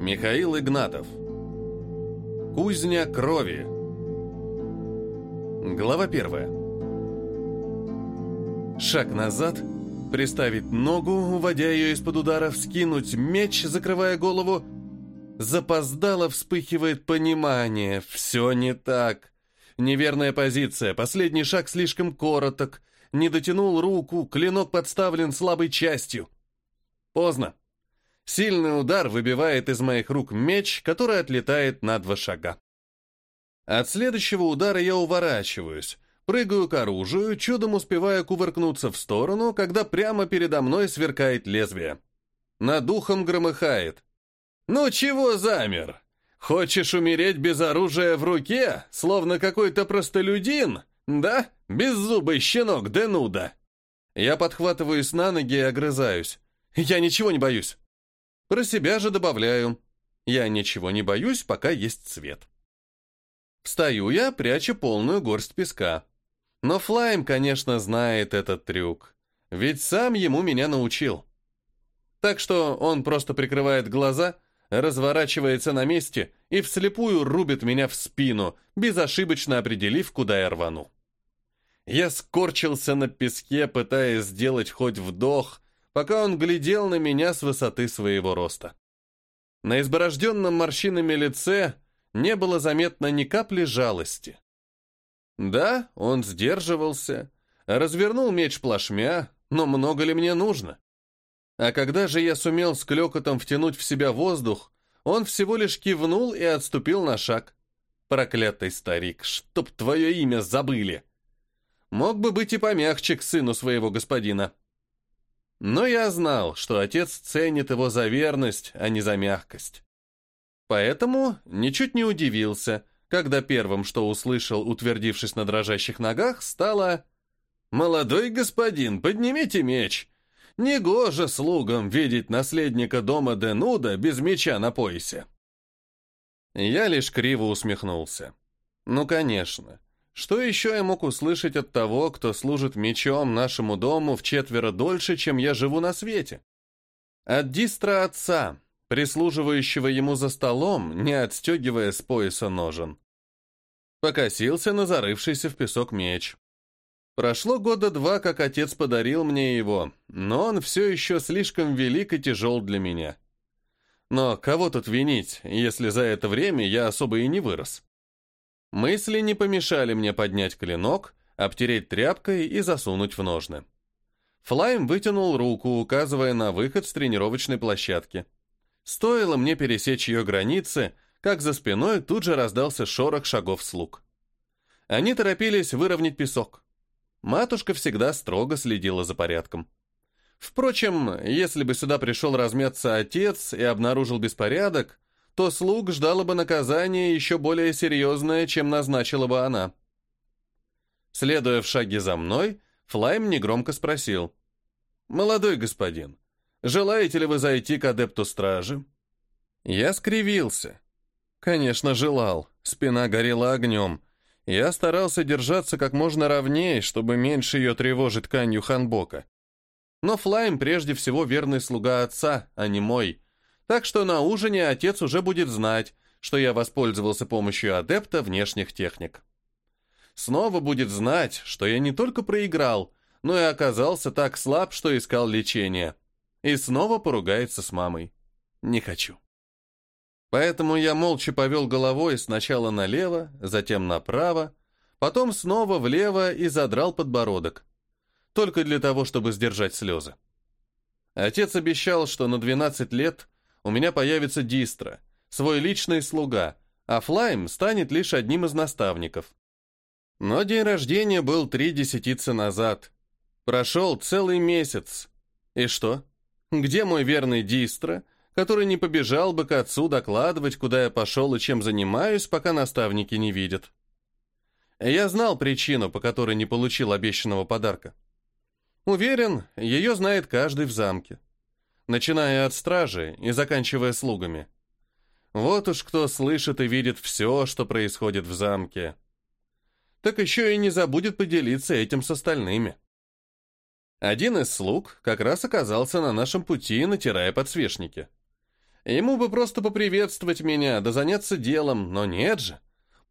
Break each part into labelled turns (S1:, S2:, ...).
S1: Михаил Игнатов. Кузня крови. Глава первая. Шаг назад, приставить ногу, уводя ее из-под удара, вскинуть меч, закрывая голову. Запоздало вспыхивает понимание. Все не так. Неверная позиция, последний шаг слишком короток. Не дотянул руку, клинок подставлен слабой частью. Поздно. Сильный удар выбивает из моих рук меч, который отлетает на два шага. От следующего удара я уворачиваюсь, прыгаю к оружию, чудом успевая кувыркнуться в сторону, когда прямо передо мной сверкает лезвие. Над духом громыхает. «Ну чего замер? Хочешь умереть без оружия в руке, словно какой-то простолюдин? Да? Беззубый щенок Денуда!» Я подхватываюсь на ноги и огрызаюсь. «Я ничего не боюсь!» Про себя же добавляю. Я ничего не боюсь, пока есть свет. Встаю я, пряча полную горсть песка. Но Флайм, конечно, знает этот трюк. Ведь сам ему меня научил. Так что он просто прикрывает глаза, разворачивается на месте и вслепую рубит меня в спину, безошибочно определив, куда я рвану. Я скорчился на песке, пытаясь сделать хоть вдох, пока он глядел на меня с высоты своего роста. На изборожденном морщинами лице не было заметно ни капли жалости. Да, он сдерживался, развернул меч плашмя, но много ли мне нужно? А когда же я сумел с клёкотом втянуть в себя воздух, он всего лишь кивнул и отступил на шаг. Проклятый старик, чтоб твое имя забыли! Мог бы быть и помягче к сыну своего господина. Но я знал, что отец ценит его за верность, а не за мягкость. Поэтому ничуть не удивился, когда первым, что услышал, утвердившись на дрожащих ногах, стало «Молодой господин, поднимите меч! Негоже слугам видеть наследника дома Денуда без меча на поясе!» Я лишь криво усмехнулся. «Ну, конечно. Что еще я мог услышать от того, кто служит мечом нашему дому в четверо дольше, чем я живу на свете? От дистра отца, прислуживающего ему за столом, не отстегивая с пояса ножен. Покосился на зарывшийся в песок меч. Прошло года два, как отец подарил мне его, но он все еще слишком велик и тяжел для меня. Но кого тут винить, если за это время я особо и не вырос? Мысли не помешали мне поднять клинок, обтереть тряпкой и засунуть в ножны. Флайм вытянул руку, указывая на выход с тренировочной площадки. Стоило мне пересечь ее границы, как за спиной тут же раздался шорох шагов слуг. Они торопились выровнять песок. Матушка всегда строго следила за порядком. Впрочем, если бы сюда пришел размяться отец и обнаружил беспорядок, то слуг ждало бы наказание еще более серьезное, чем назначила бы она. Следуя в шаге за мной, Флайм негромко спросил. «Молодой господин, желаете ли вы зайти к адепту стражи?» Я скривился. Конечно, желал. Спина горела огнем. Я старался держаться как можно ровнее, чтобы меньше ее тревожить тканью ханбока. Но Флайм прежде всего верный слуга отца, а не мой — так что на ужине отец уже будет знать, что я воспользовался помощью адепта внешних техник. Снова будет знать, что я не только проиграл, но и оказался так слаб, что искал лечения. И снова поругается с мамой. Не хочу. Поэтому я молча повел головой сначала налево, затем направо, потом снова влево и задрал подбородок. Только для того, чтобы сдержать слезы. Отец обещал, что на 12 лет у меня появится дистро, свой личный слуга, а Флайм станет лишь одним из наставников. Но день рождения был три десятицы назад. Прошел целый месяц. И что? Где мой верный дистро, который не побежал бы к отцу докладывать, куда я пошел и чем занимаюсь, пока наставники не видят? Я знал причину, по которой не получил обещанного подарка. Уверен, ее знает каждый в замке начиная от стражи и заканчивая слугами. Вот уж кто слышит и видит все, что происходит в замке. Так еще и не забудет поделиться этим с остальными. Один из слуг как раз оказался на нашем пути, натирая подсвечники. Ему бы просто поприветствовать меня, да заняться делом, но нет же.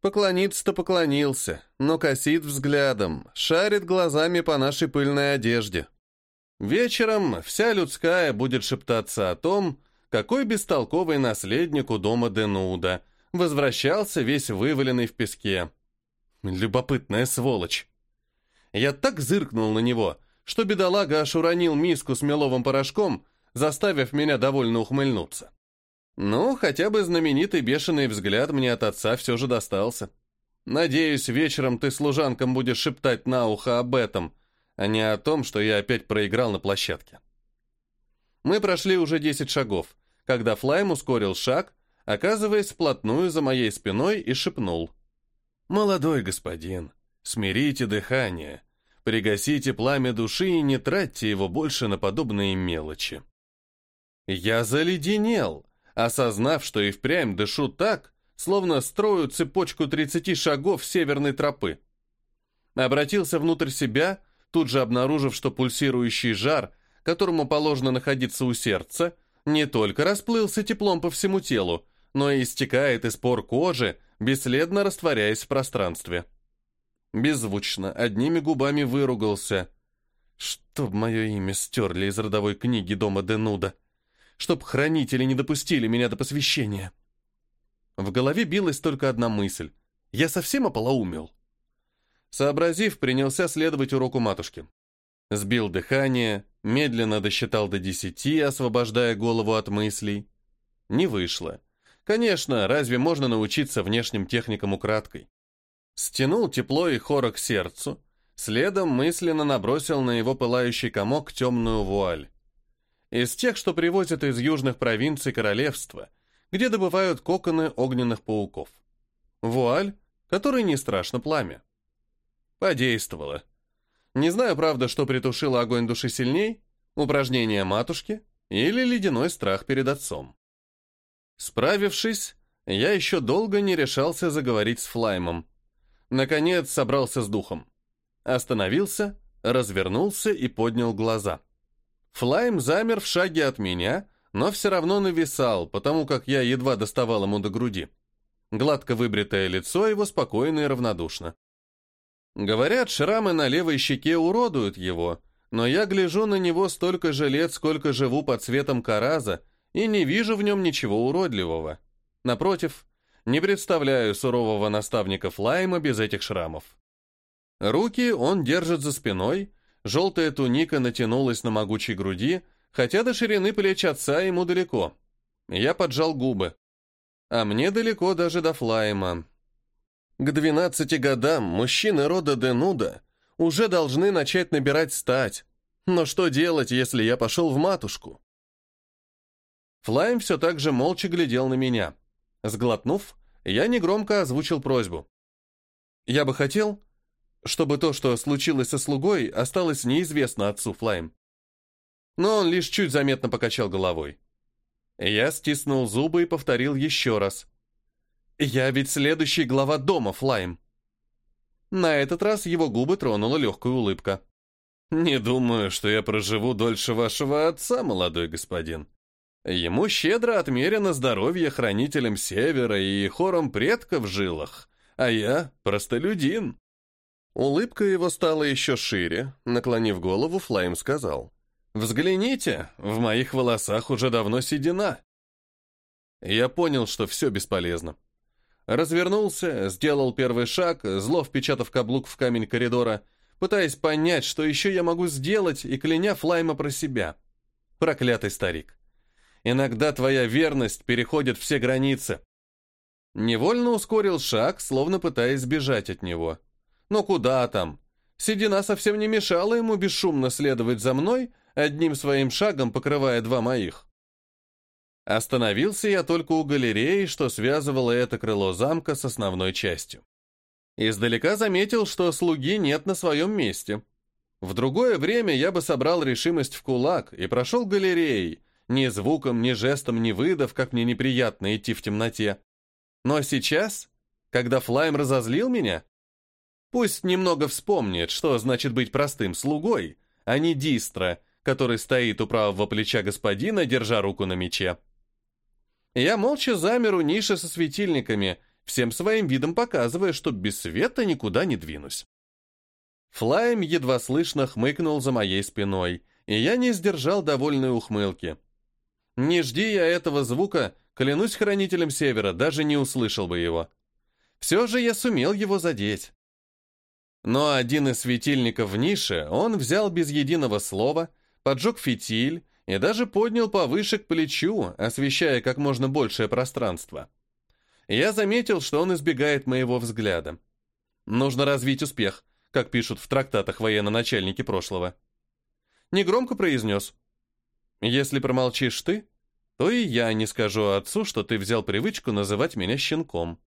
S1: Поклониться-то поклонился, но косит взглядом, шарит глазами по нашей пыльной одежде. Вечером вся людская будет шептаться о том, какой бестолковый наследник у дома Денуда, возвращался весь вываленный в песке. Любопытная сволочь. Я так зыркнул на него, что бедолага аж уронил миску с меловым порошком, заставив меня довольно ухмыльнуться. Ну, хотя бы знаменитый бешеный взгляд мне от отца все же достался. Надеюсь, вечером ты служанкам будешь шептать на ухо об этом, а не о том, что я опять проиграл на площадке. Мы прошли уже 10 шагов, когда Флайм ускорил шаг, оказываясь вплотную за моей спиной и шепнул. «Молодой господин, смирите дыхание, пригасите пламя души и не тратьте его больше на подобные мелочи». Я заледенел, осознав, что и впрямь дышу так, словно строю цепочку 30 шагов северной тропы. Обратился внутрь себя, тут же обнаружив, что пульсирующий жар, которому положено находиться у сердца, не только расплылся теплом по всему телу, но и истекает из пор кожи, бесследно растворяясь в пространстве. Беззвучно, одними губами выругался. Чтоб мое имя стерли из родовой книги дома Денуда чтоб хранители не допустили меня до посвящения. В голове билась только одна мысль. Я совсем ополоумел. Сообразив, принялся следовать уроку матушки. Сбил дыхание, медленно досчитал до десяти, освобождая голову от мыслей. Не вышло. Конечно, разве можно научиться внешним техникам украдкой? Стянул тепло и хора к сердцу, следом мысленно набросил на его пылающий комок темную вуаль из тех, что привозят из южных провинций королевства, где добывают коконы огненных пауков. Вуаль, который не страшно пламя. Подействовало. Не знаю, правда, что притушило огонь души сильней, упражнение матушки или ледяной страх перед отцом. Справившись, я еще долго не решался заговорить с Флаймом. Наконец собрался с духом. Остановился, развернулся и поднял глаза. Флайм замер в шаге от меня, но все равно нависал, потому как я едва доставал ему до груди. Гладко выбритое лицо его спокойно и равнодушно. Говорят, шрамы на левой щеке уродуют его, но я гляжу на него столько же лет, сколько живу под цветом караза, и не вижу в нем ничего уродливого. Напротив, не представляю сурового наставника Флайма без этих шрамов. Руки он держит за спиной, Желтая туника натянулась на могучей груди, хотя до ширины плеч отца ему далеко. Я поджал губы. А мне далеко даже до Флайма. К 12 годам мужчины рода Денуда уже должны начать набирать стать. Но что делать, если я пошел в матушку? Флайм все так же молча глядел на меня. Сглотнув, я негромко озвучил просьбу. «Я бы хотел, чтобы то, что случилось со слугой, осталось неизвестно отцу Флайм. Но он лишь чуть заметно покачал головой. Я стиснул зубы и повторил еще раз. «Я ведь следующий глава дома, Флайм». На этот раз его губы тронула легкая улыбка. «Не думаю, что я проживу дольше вашего отца, молодой господин. Ему щедро отмерено здоровье хранителям Севера и хором предков в жилах, а я простолюдин». Улыбка его стала еще шире. Наклонив голову, Флайм сказал. «Взгляните, в моих волосах уже давно седина». Я понял, что все бесполезно. Развернулся, сделал первый шаг, зло впечатав каблук в камень коридора, пытаясь понять, что еще я могу сделать, и кляня Флайма про себя. Проклятый старик. Иногда твоя верность переходит все границы. Невольно ускорил шаг, словно пытаясь сбежать от него. Но куда там? Седина совсем не мешала ему бесшумно следовать за мной, одним своим шагом покрывая два моих. Остановился я только у галереи, что связывало это крыло замка с основной частью. Издалека заметил, что слуги нет на своем месте. В другое время я бы собрал решимость в кулак и прошел галереей, ни звуком, ни жестом не выдав, как мне неприятно идти в темноте. Но сейчас, когда Флайм разозлил меня, Пусть немного вспомнит, что значит быть простым слугой, а не дистро, который стоит у правого плеча господина, держа руку на мече. Я молча замер у ниши со светильниками, всем своим видом показывая, что без света никуда не двинусь. Флайм едва слышно хмыкнул за моей спиной, и я не сдержал довольной ухмылки. Не жди я этого звука, клянусь хранителем Севера, даже не услышал бы его. Все же я сумел его задеть. Но один из светильников в нише он взял без единого слова, поджег фитиль и даже поднял повыше к плечу, освещая как можно большее пространство. Я заметил, что он избегает моего взгляда. Нужно развить успех, как пишут в трактатах военно-начальники прошлого. Негромко произнес. «Если промолчишь ты, то и я не скажу отцу, что ты взял привычку называть меня щенком».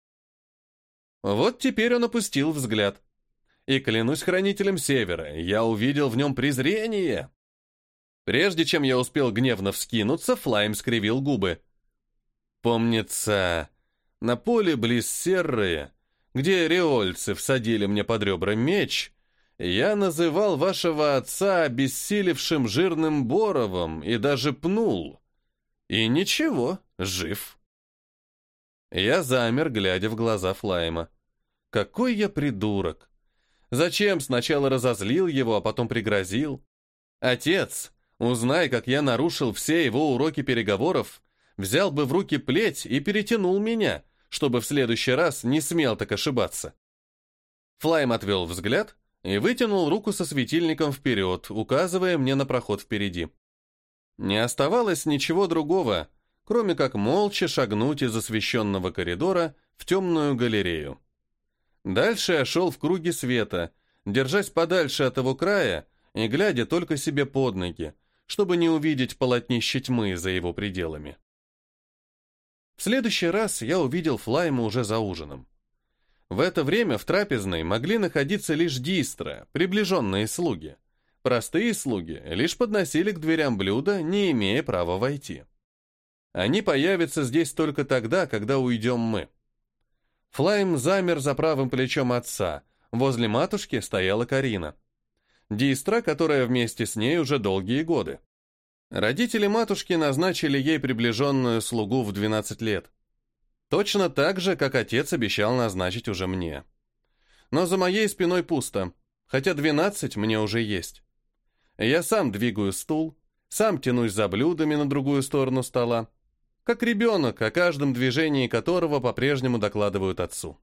S1: Вот теперь он опустил взгляд. И клянусь хранителем Севера, я увидел в нем презрение. Прежде чем я успел гневно вскинуться, Флайм скривил губы. Помнится, на поле близ Серры, где реольцы всадили мне под ребра меч, я называл вашего отца обессилевшим жирным боровом и даже пнул. И ничего, жив. Я замер, глядя в глаза Флайма. Какой я придурок! Зачем сначала разозлил его, а потом пригрозил? Отец, узнай, как я нарушил все его уроки переговоров, взял бы в руки плеть и перетянул меня, чтобы в следующий раз не смел так ошибаться. Флайм отвел взгляд и вытянул руку со светильником вперед, указывая мне на проход впереди. Не оставалось ничего другого, кроме как молча шагнуть из освещенного коридора в темную галерею. Дальше я шел в круге света, держась подальше от его края и глядя только себе под ноги, чтобы не увидеть полотнище тьмы за его пределами. В следующий раз я увидел Флайма уже за ужином. В это время в трапезной могли находиться лишь дистро, приближенные слуги. Простые слуги лишь подносили к дверям блюда, не имея права войти. Они появятся здесь только тогда, когда уйдем мы. Флайм замер за правым плечом отца. Возле матушки стояла Карина. Дистра, которая вместе с ней уже долгие годы. Родители матушки назначили ей приближенную слугу в 12 лет. Точно так же, как отец обещал назначить уже мне. Но за моей спиной пусто, хотя 12 мне уже есть. Я сам двигаю стул, сам тянусь за блюдами на другую сторону стола, как ребенок, о каждом движении которого по-прежнему докладывают отцу.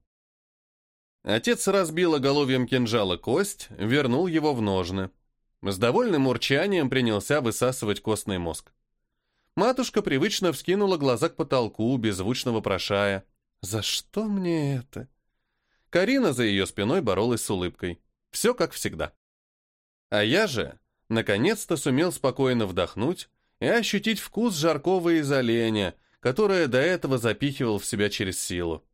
S1: Отец разбил оголовьем кинжала кость, вернул его в ножны. С довольным урчанием принялся высасывать костный мозг. Матушка привычно вскинула глаза к потолку, беззвучно вопрошая. «За что мне это?» Карина за ее спиной боролась с улыбкой. Все как всегда. А я же, наконец-то, сумел спокойно вдохнуть, и ощутить вкус жаркого из оленя, которое до этого запихивал в себя через силу.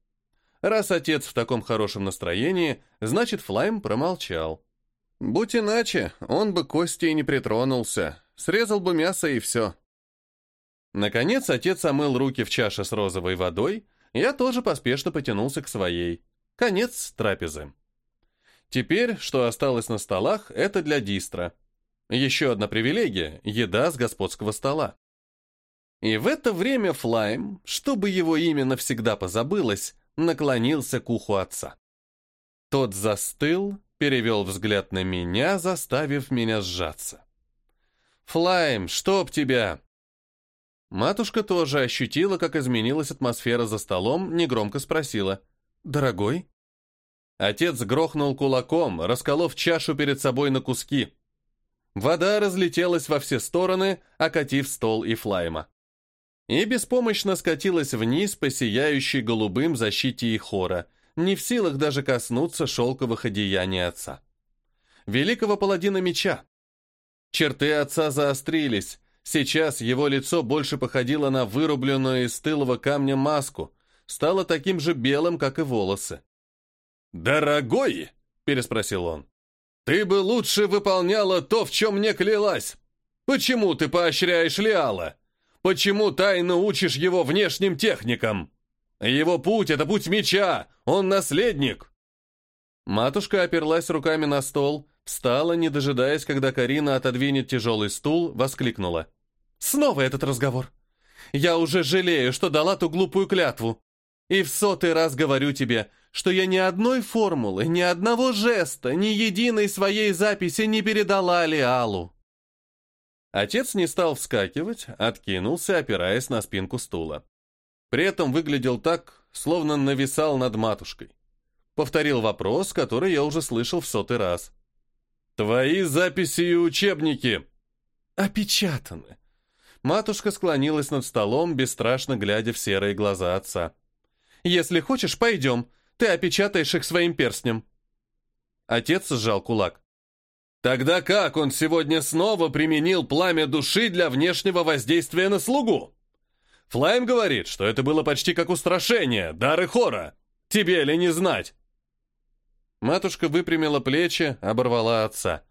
S1: Раз отец в таком хорошем настроении, значит, Флайм промолчал. Будь иначе, он бы кости и не притронулся, срезал бы мясо и все. Наконец отец омыл руки в чаше с розовой водой, я тоже поспешно потянулся к своей. Конец трапезы. Теперь, что осталось на столах, это для дистра. Еще одна привилегия – еда с господского стола. И в это время Флайм, чтобы его имя навсегда позабылось, наклонился к уху отца. Тот застыл, перевел взгляд на меня, заставив меня сжаться. «Флайм, чтоб тебя!» Матушка тоже ощутила, как изменилась атмосфера за столом, негромко спросила. «Дорогой?» Отец грохнул кулаком, расколов чашу перед собой на куски. Вода разлетелась во все стороны, окатив стол и флайма. И беспомощно скатилась вниз по сияющей голубым защите и хора, не в силах даже коснуться шелковых одеяний отца. Великого паладина меча. Черты отца заострились, сейчас его лицо больше походило на вырубленную из тылого камня маску, стало таким же белым, как и волосы. «Дорогой!» — переспросил он. Ты бы лучше выполняла то, в чем мне клялась. Почему ты поощряешь Лиала? Почему тайно учишь его внешним техникам? Его путь — это путь меча, он наследник. Матушка оперлась руками на стол, встала, не дожидаясь, когда Карина отодвинет тяжелый стул, воскликнула. «Снова этот разговор! Я уже жалею, что дала ту глупую клятву. И в сотый раз говорю тебе, что я ни одной формулы, ни одного жеста, ни единой своей записи не передала Лиалу. Отец не стал вскакивать, откинулся, опираясь на спинку стула. При этом выглядел так, словно нависал над матушкой. Повторил вопрос, который я уже слышал в сотый раз. «Твои записи и учебники!» «Опечатаны!» Матушка склонилась над столом, бесстрашно глядя в серые глаза отца. «Если хочешь, пойдем. Ты опечатаешь их своим перстнем». Отец сжал кулак. «Тогда как он сегодня снова применил пламя души для внешнего воздействия на слугу?» Флайм говорит, что это было почти как устрашение, дары хора. Тебе ли не знать?» Матушка выпрямила плечи, оборвала отца.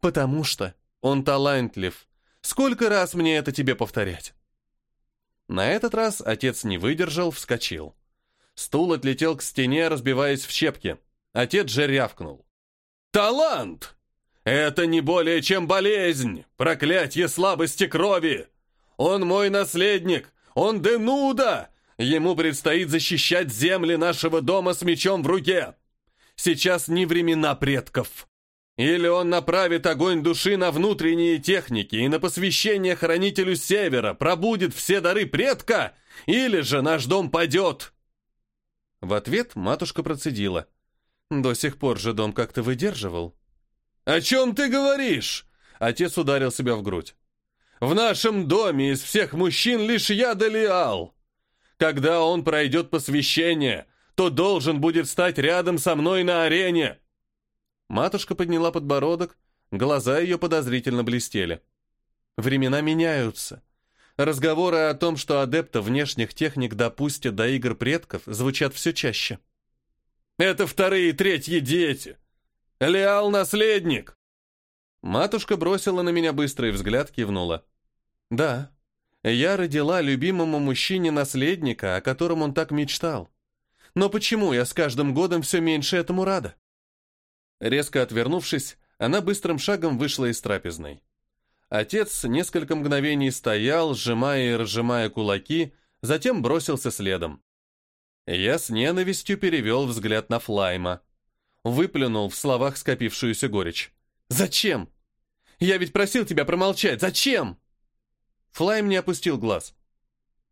S1: «Потому что он талантлив. Сколько раз мне это тебе повторять?» На этот раз отец не выдержал, вскочил. Стул отлетел к стене, разбиваясь в щепки. Отец же рявкнул. «Талант! Это не более чем болезнь, проклятие слабости крови! Он мой наследник, он Денуда! Ему предстоит защищать земли нашего дома с мечом в руке! Сейчас не времена предков!» Или он направит огонь души на внутренние техники и на посвящение хранителю Севера, пробудет все дары предка, или же наш дом падет. В ответ матушка процедила. До сих пор же дом как-то выдерживал. «О чем ты говоришь?» Отец ударил себя в грудь. «В нашем доме из всех мужчин лишь я Далиал. Когда он пройдет посвящение, то должен будет стать рядом со мной на арене. Матушка подняла подбородок, глаза ее подозрительно блестели. Времена меняются. Разговоры о том, что адепта внешних техник допустят до игр предков, звучат все чаще. «Это вторые и третьи дети! Леал — наследник!» Матушка бросила на меня быстрый взгляд, кивнула. «Да, я родила любимому мужчине наследника, о котором он так мечтал. Но почему я с каждым годом все меньше этому рада?» Резко отвернувшись, она быстрым шагом вышла из трапезной. Отец несколько мгновений стоял, сжимая и разжимая кулаки, затем бросился следом. Я с ненавистью перевел взгляд на Флайма. Выплюнул в словах скопившуюся горечь. «Зачем? Я ведь просил тебя промолчать. Зачем?» Флайм не опустил глаз.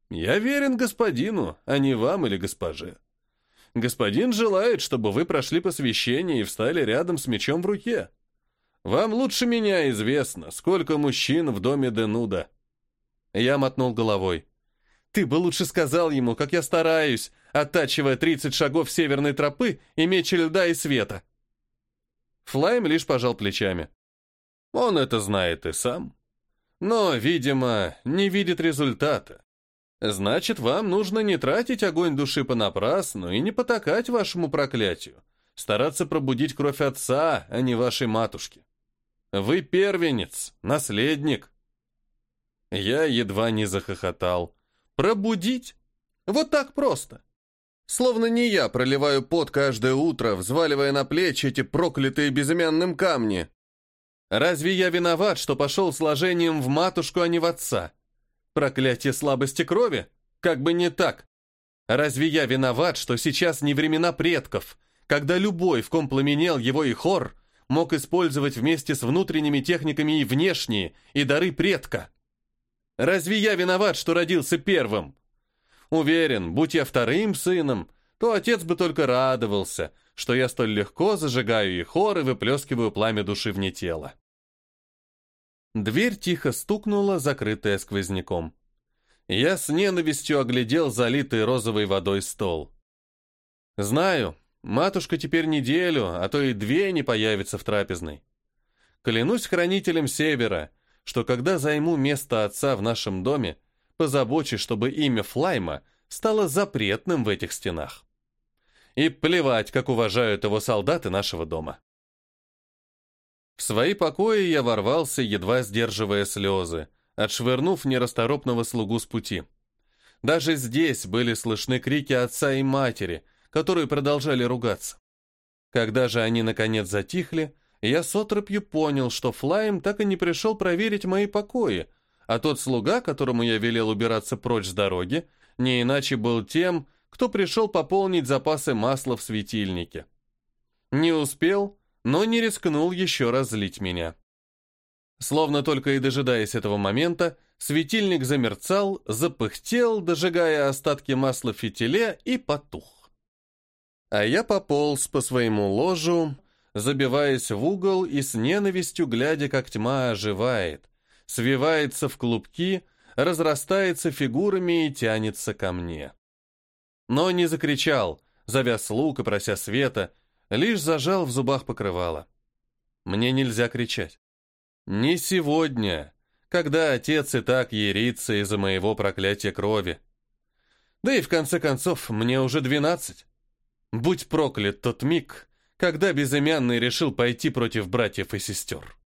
S1: «Я верен господину, а не вам или госпоже. Господин желает, чтобы вы прошли посвящение и встали рядом с мечом в руке. Вам лучше меня известно, сколько мужчин в доме Денуда». Я мотнул головой. «Ты бы лучше сказал ему, как я стараюсь, оттачивая 30 шагов северной тропы и меч льда и света». Флайм лишь пожал плечами. «Он это знает и сам. Но, видимо, не видит результата. Значит, вам нужно не тратить огонь души понапрасну и не потакать вашему проклятию. Стараться пробудить кровь отца, а не вашей матушки. Вы первенец, наследник. Я едва не захохотал. Пробудить? Вот так просто. Словно не я проливаю пот каждое утро, взваливая на плечи эти проклятые безымянным камни. Разве я виноват, что пошел сложением в матушку, а не в отца? Проклятие слабости крови? Как бы не так. Разве я виноват, что сейчас не времена предков, когда любой, в ком пламенел его и хор, мог использовать вместе с внутренними техниками и внешние, и дары предка? Разве я виноват, что родился первым? Уверен, будь я вторым сыном, то отец бы только радовался, что я столь легко зажигаю и хор и выплескиваю пламя души вне тела. Дверь тихо стукнула, закрытая сквозняком. Я с ненавистью оглядел залитый розовой водой стол. Знаю, матушка теперь неделю, а то и две не появится в трапезной. Клянусь хранителем Севера, что когда займу место отца в нашем доме, позабочусь, чтобы имя Флайма стало запретным в этих стенах. И плевать, как уважают его солдаты нашего дома. В свои покои я ворвался, едва сдерживая слезы, отшвырнув нерасторопного слугу с пути. Даже здесь были слышны крики отца и матери, которые продолжали ругаться. Когда же они наконец затихли, я с отропью понял, что Флайм так и не пришел проверить мои покои, а тот слуга, которому я велел убираться прочь с дороги, не иначе был тем, кто пришел пополнить запасы масла в светильнике. Не успел, но не рискнул еще раз злить меня. Словно только и дожидаясь этого момента, светильник замерцал, запыхтел, дожигая остатки масла в фитиле, и потух. А я пополз по своему ложу, забиваясь в угол и с ненавистью глядя, как тьма оживает, свивается в клубки, разрастается фигурами и тянется ко мне. Но не закричал, завяз лук и прося света, лишь зажал в зубах покрывало. Мне нельзя кричать. Не сегодня, когда отец и так ерится из-за моего проклятия крови. Да и в конце концов, мне уже двенадцать. Будь проклят тот миг, когда безымянный решил пойти против братьев и сестер.